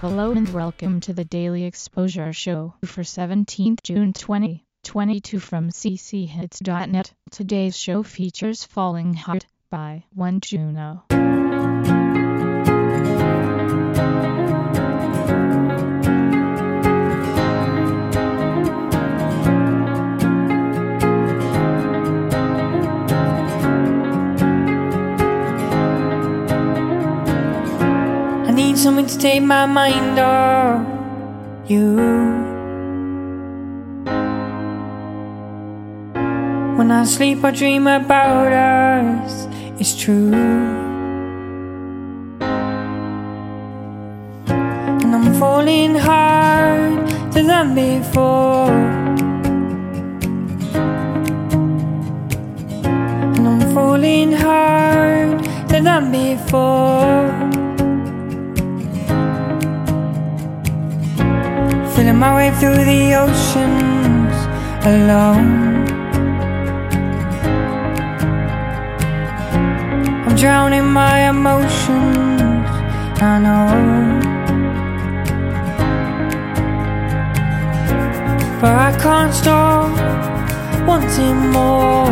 Hello and welcome to the Daily Exposure Show for 17th June 2022 from cchits.net. Today's show features Falling Heart by One Juno. Something to take my mind off you. When I sleep, I dream about us. It's true. And I'm falling harder than before. And I'm falling harder than before. My way through the oceans alone. I'm drowning my emotions, I know. But I can't stop wanting more.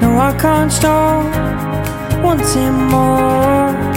No, I can't stop wanting more.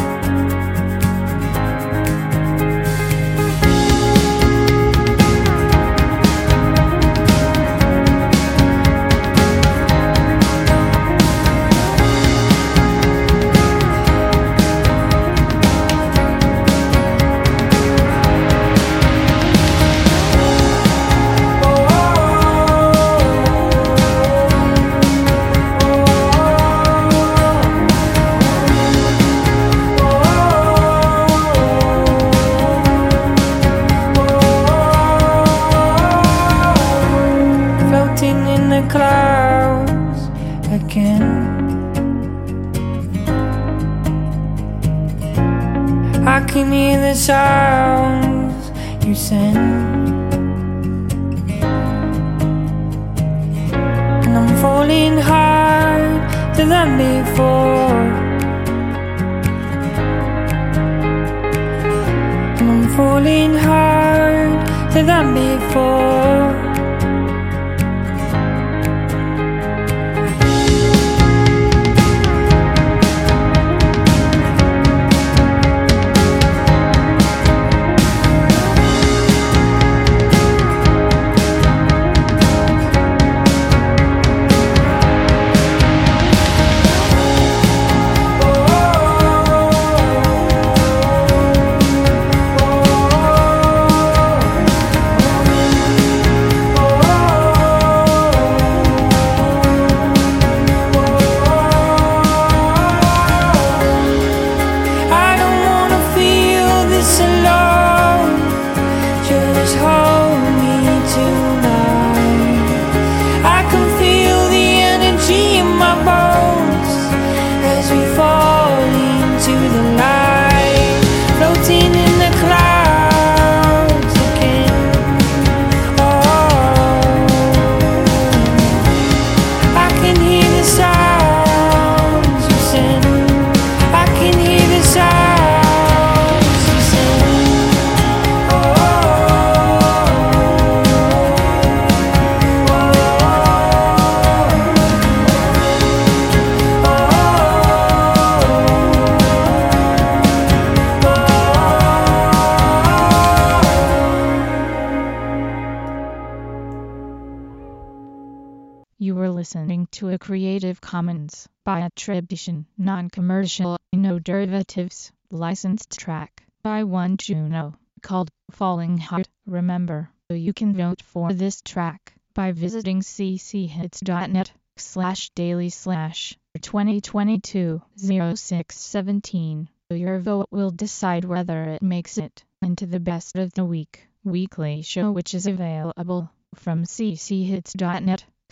Clouds again. I can hear the sounds you send, and I'm falling harder than before. And I'm falling harder than before. I can listening to a Creative Commons by attribution, non-commercial, no derivatives, licensed track by One Juno called Falling Heart. Remember, you can vote for this track by visiting cchits.net slash daily slash 2022 0617. Your vote will decide whether it makes it into the best of the week weekly show which is available from cchits.net